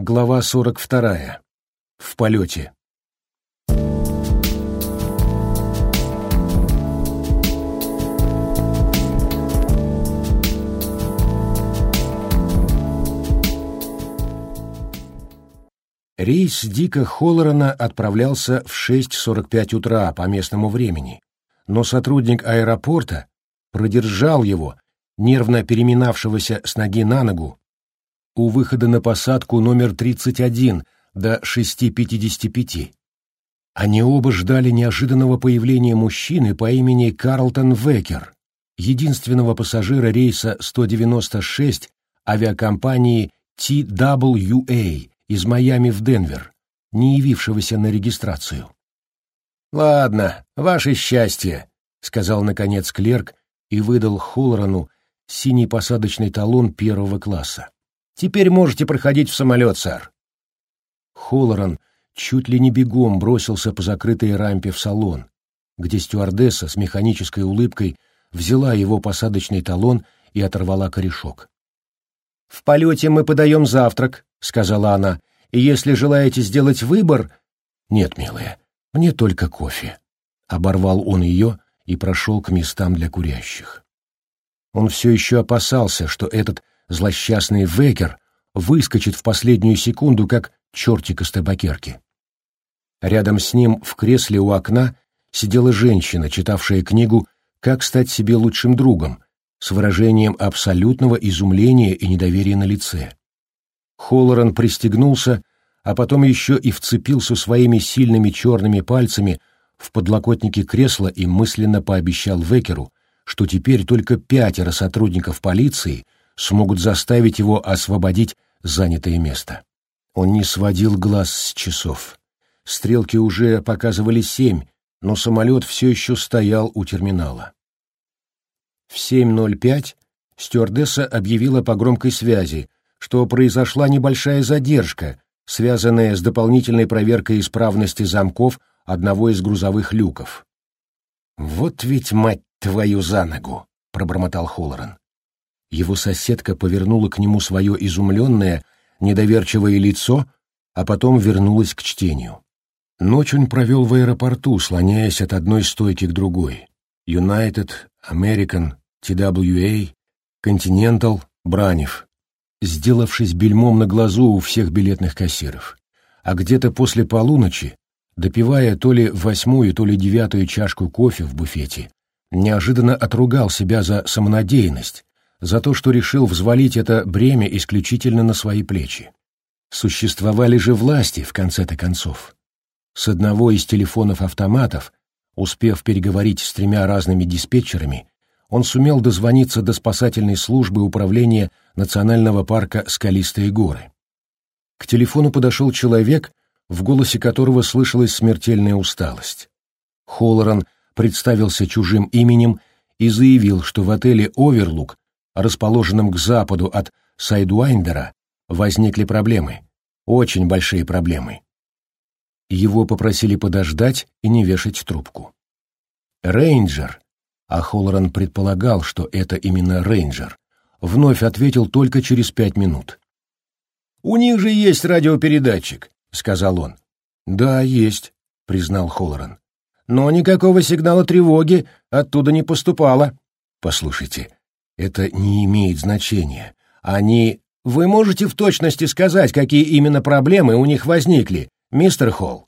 Глава 42. В полете. Рейс Дика Холлорана отправлялся в 6.45 утра по местному времени, но сотрудник аэропорта продержал его, нервно переминавшегося с ноги на ногу, у выхода на посадку номер 31 до 6.55. Они оба ждали неожиданного появления мужчины по имени Карлтон Векер, единственного пассажира рейса 196 авиакомпании TWA из Майами в Денвер, не явившегося на регистрацию. «Ладно, ваше счастье», — сказал, наконец, клерк и выдал Холлорану синий посадочный талон первого класса. «Теперь можете проходить в самолет, сэр». Холлоран чуть ли не бегом бросился по закрытой рампе в салон, где стюардесса с механической улыбкой взяла его посадочный талон и оторвала корешок. «В полете мы подаем завтрак», — сказала она, — «и если желаете сделать выбор...» «Нет, милая, мне только кофе». Оборвал он ее и прошел к местам для курящих. Он все еще опасался, что этот злосчастный Векер выскочит в последнюю секунду, как чертик из табакерки. Рядом с ним в кресле у окна сидела женщина, читавшая книгу «Как стать себе лучшим другом», с выражением абсолютного изумления и недоверия на лице. Холлоран пристегнулся, а потом еще и вцепился своими сильными черными пальцами в подлокотники кресла и мысленно пообещал Векеру, что теперь только пятеро сотрудников полиции смогут заставить его освободить занятое место. Он не сводил глаз с часов. Стрелки уже показывали семь, но самолет все еще стоял у терминала. В 7.05 стюардесса объявила по громкой связи, что произошла небольшая задержка, связанная с дополнительной проверкой исправности замков одного из грузовых люков. «Вот ведь, мать твою, за ногу!» — пробормотал Холлоран. Его соседка повернула к нему свое изумленное, недоверчивое лицо, а потом вернулась к чтению. Ночь он провел в аэропорту, слоняясь от одной стойки к другой. United, American, TWA, Continental, Бранев сделавшись бельмом на глазу у всех билетных кассиров. А где-то после полуночи, допивая то ли восьмую, то ли девятую чашку кофе в буфете, неожиданно отругал себя за самонадеянность, за то, что решил взвалить это бремя исключительно на свои плечи. Существовали же власти, в конце-то концов. С одного из телефонов-автоматов, успев переговорить с тремя разными диспетчерами, он сумел дозвониться до спасательной службы управления национального парка «Скалистые горы». К телефону подошел человек, в голосе которого слышалась смертельная усталость. Холлоран представился чужим именем и заявил, что в отеле «Оверлук», расположенном к западу от Сайдуайндера, возникли проблемы, очень большие проблемы. Его попросили подождать и не вешать трубку. Рейнджер, а Холлоран предполагал, что это именно рейнджер, вновь ответил только через пять минут. «У них же есть радиопередатчик», — сказал он. «Да, есть», — признал Холлоран. «Но никакого сигнала тревоги оттуда не поступало». «Послушайте, это не имеет значения. Они... Вы можете в точности сказать, какие именно проблемы у них возникли, мистер Холл?»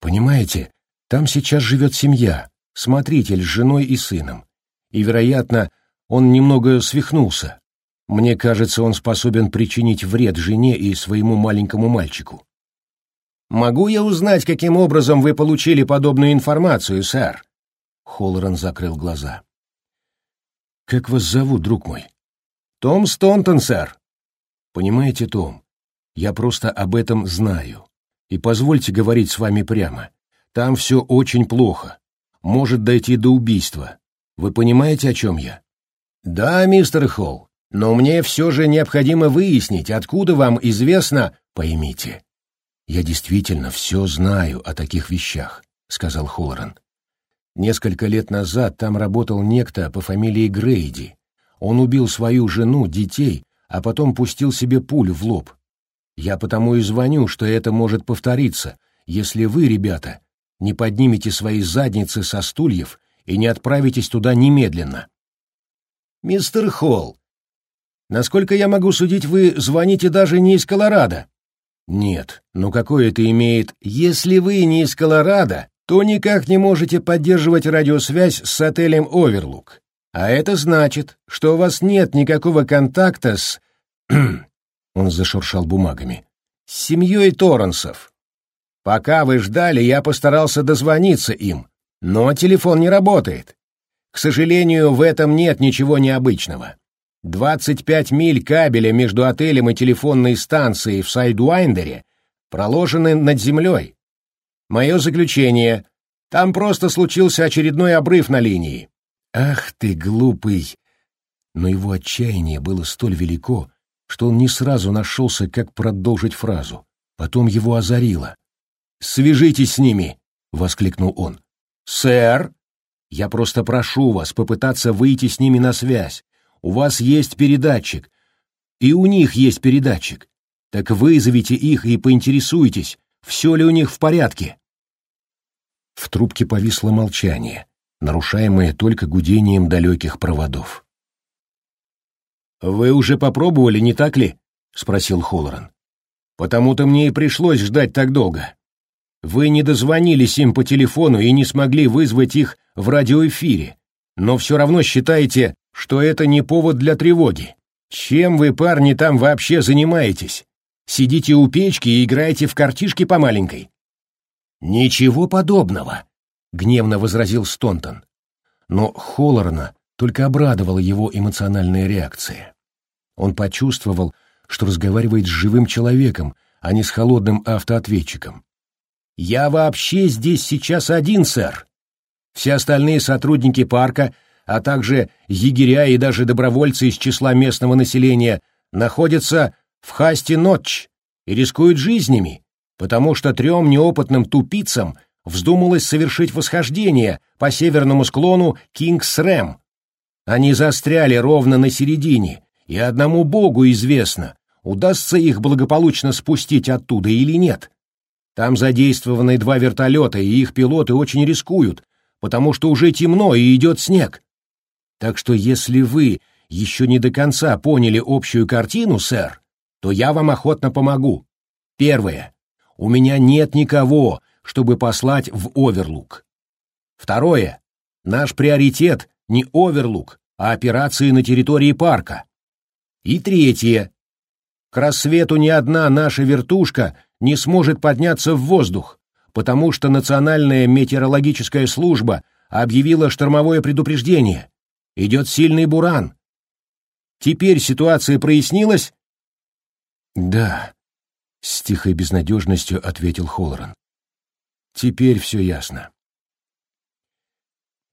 «Понимаете, там сейчас живет семья, смотритель с женой и сыном. И, вероятно, он немного свихнулся. Мне кажется, он способен причинить вред жене и своему маленькому мальчику. «Могу я узнать, каким образом вы получили подобную информацию, сэр?» Холлоран закрыл глаза. «Как вас зовут, друг мой?» «Том Стонтон, сэр». «Понимаете, Том, я просто об этом знаю. И позвольте говорить с вами прямо. Там все очень плохо может дойти до убийства. Вы понимаете, о чем я? Да, мистер Холл, но мне все же необходимо выяснить, откуда вам известно... Поймите, я действительно все знаю о таких вещах, сказал Холлоран. Несколько лет назад там работал некто по фамилии Грейди. Он убил свою жену, детей, а потом пустил себе пулю в лоб. Я потому и звоню, что это может повториться, если вы, ребята, не поднимете свои задницы со стульев и не отправитесь туда немедленно. Мистер Холл, насколько я могу судить, вы звоните даже не из Колорадо. Нет, ну какое это имеет... Если вы не из Колорадо, то никак не можете поддерживать радиосвязь с отелем Оверлук. А это значит, что у вас нет никакого контакта с... Он зашуршал бумагами. С семьей Торренсов. Пока вы ждали, я постарался дозвониться им, но телефон не работает. К сожалению, в этом нет ничего необычного. 25 миль кабеля между отелем и телефонной станцией в Сайдуайндере проложены над землей. Мое заключение — там просто случился очередной обрыв на линии. Ах ты, глупый! Но его отчаяние было столь велико, что он не сразу нашелся, как продолжить фразу. Потом его озарило. «Свяжитесь с ними!» — воскликнул он. «Сэр, я просто прошу вас попытаться выйти с ними на связь. У вас есть передатчик, и у них есть передатчик. Так вызовите их и поинтересуйтесь, все ли у них в порядке». В трубке повисло молчание, нарушаемое только гудением далеких проводов. «Вы уже попробовали, не так ли?» — спросил Холлоран. «Потому-то мне и пришлось ждать так долго. Вы не дозвонились им по телефону и не смогли вызвать их в радиоэфире, но все равно считаете, что это не повод для тревоги. Чем вы, парни, там вообще занимаетесь? Сидите у печки и играете в картишки по маленькой?» «Ничего подобного», — гневно возразил Стонтон. Но Холлорна только обрадовала его эмоциональная реакция. Он почувствовал, что разговаривает с живым человеком, а не с холодным автоответчиком. «Я вообще здесь сейчас один, сэр. Все остальные сотрудники парка, а также егеря и даже добровольцы из числа местного населения находятся в Хасти-Нотч и рискуют жизнями, потому что трем неопытным тупицам вздумалось совершить восхождение по северному склону Кингс-Рэм. Они застряли ровно на середине, и одному богу известно, удастся их благополучно спустить оттуда или нет. Там задействованы два вертолета, и их пилоты очень рискуют, потому что уже темно и идет снег. Так что если вы еще не до конца поняли общую картину, сэр, то я вам охотно помогу. Первое. У меня нет никого, чтобы послать в Оверлук. Второе. Наш приоритет не Оверлук, а операции на территории парка. И третье. К рассвету ни одна наша вертушка не сможет подняться в воздух, потому что Национальная метеорологическая служба объявила штормовое предупреждение. Идет сильный буран. Теперь ситуация прояснилась? Да, с тихой безнадежностью ответил Холлоран. Теперь все ясно.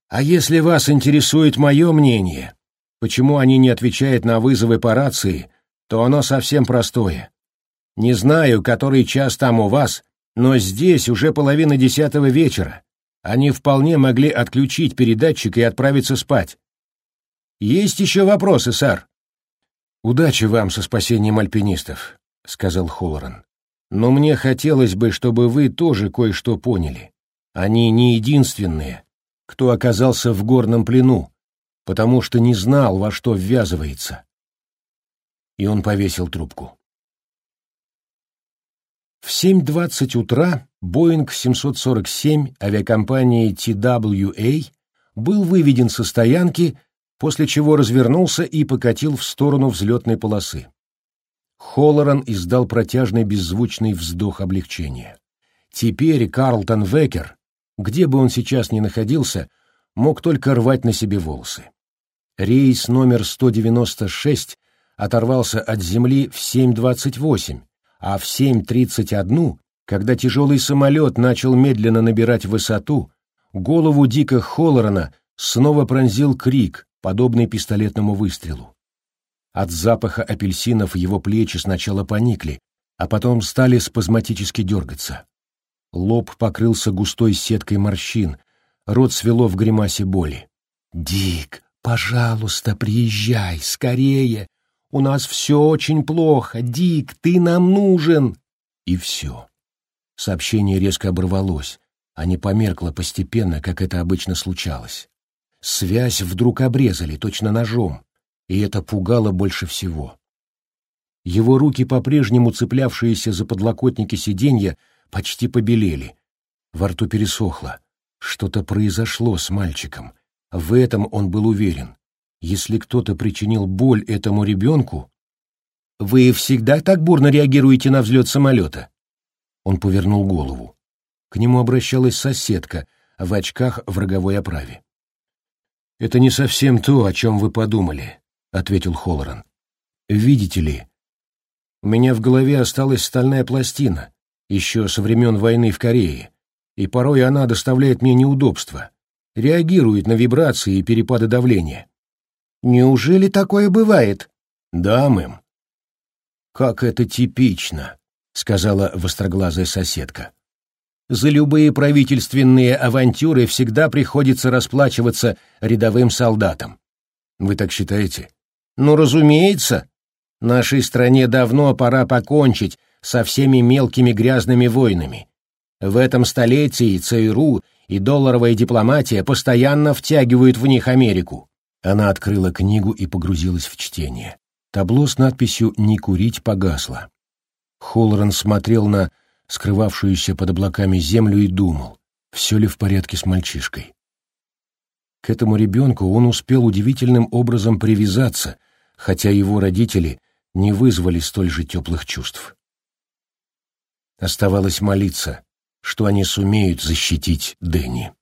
А если вас интересует мое мнение, почему они не отвечают на вызовы по рации, то оно совсем простое. Не знаю, который час там у вас, но здесь уже половина десятого вечера. Они вполне могли отключить передатчик и отправиться спать. Есть еще вопросы, сэр? Удачи вам со спасением альпинистов, сказал Холлоран. Но мне хотелось бы, чтобы вы тоже кое-что поняли. Они не единственные, кто оказался в горном плену, потому что не знал, во что ввязывается. И он повесил трубку. В 7.20 утра Боинг 747 авиакомпании TWA был выведен со стоянки, после чего развернулся и покатил в сторону взлетной полосы. Холлоран издал протяжный беззвучный вздох облегчения. Теперь Карлтон Векер, где бы он сейчас ни находился, мог только рвать на себе волосы. Рейс номер 196 оторвался от земли в 7.28, а в 7.31, когда тяжелый самолет начал медленно набирать высоту, голову Дика Холлорана снова пронзил крик, подобный пистолетному выстрелу. От запаха апельсинов его плечи сначала поникли, а потом стали спазматически дергаться. Лоб покрылся густой сеткой морщин, рот свело в гримасе боли. «Дик, пожалуйста, приезжай, скорее! У нас все очень плохо. Дик, ты нам нужен!» И все. Сообщение резко оборвалось, а не померкло постепенно, как это обычно случалось. Связь вдруг обрезали, точно ножом, и это пугало больше всего. Его руки, по-прежнему цеплявшиеся за подлокотники сиденья, почти побелели. Во рту пересохло. Что-то произошло с мальчиком. В этом он был уверен. Если кто-то причинил боль этому ребенку... «Вы всегда так бурно реагируете на взлет самолета?» Он повернул голову. К нему обращалась соседка в очках в роговой оправе. «Это не совсем то, о чем вы подумали», — ответил Холлоран. «Видите ли, у меня в голове осталась стальная пластина, еще со времен войны в Корее, и порой она доставляет мне неудобства, реагирует на вибрации и перепады давления. Неужели такое бывает? Да, мэм. Как это типично, сказала востроглазая соседка. За любые правительственные авантюры всегда приходится расплачиваться рядовым солдатам. Вы так считаете? Ну, разумеется. Нашей стране давно пора покончить со всеми мелкими грязными войнами. В этом столетии ЦРУ и долларовая дипломатия постоянно втягивают в них Америку. Она открыла книгу и погрузилась в чтение. Табло с надписью «Не курить» погасло. Холлоран смотрел на скрывавшуюся под облаками землю и думал, все ли в порядке с мальчишкой. К этому ребенку он успел удивительным образом привязаться, хотя его родители не вызвали столь же теплых чувств. Оставалось молиться, что они сумеют защитить Дэнни.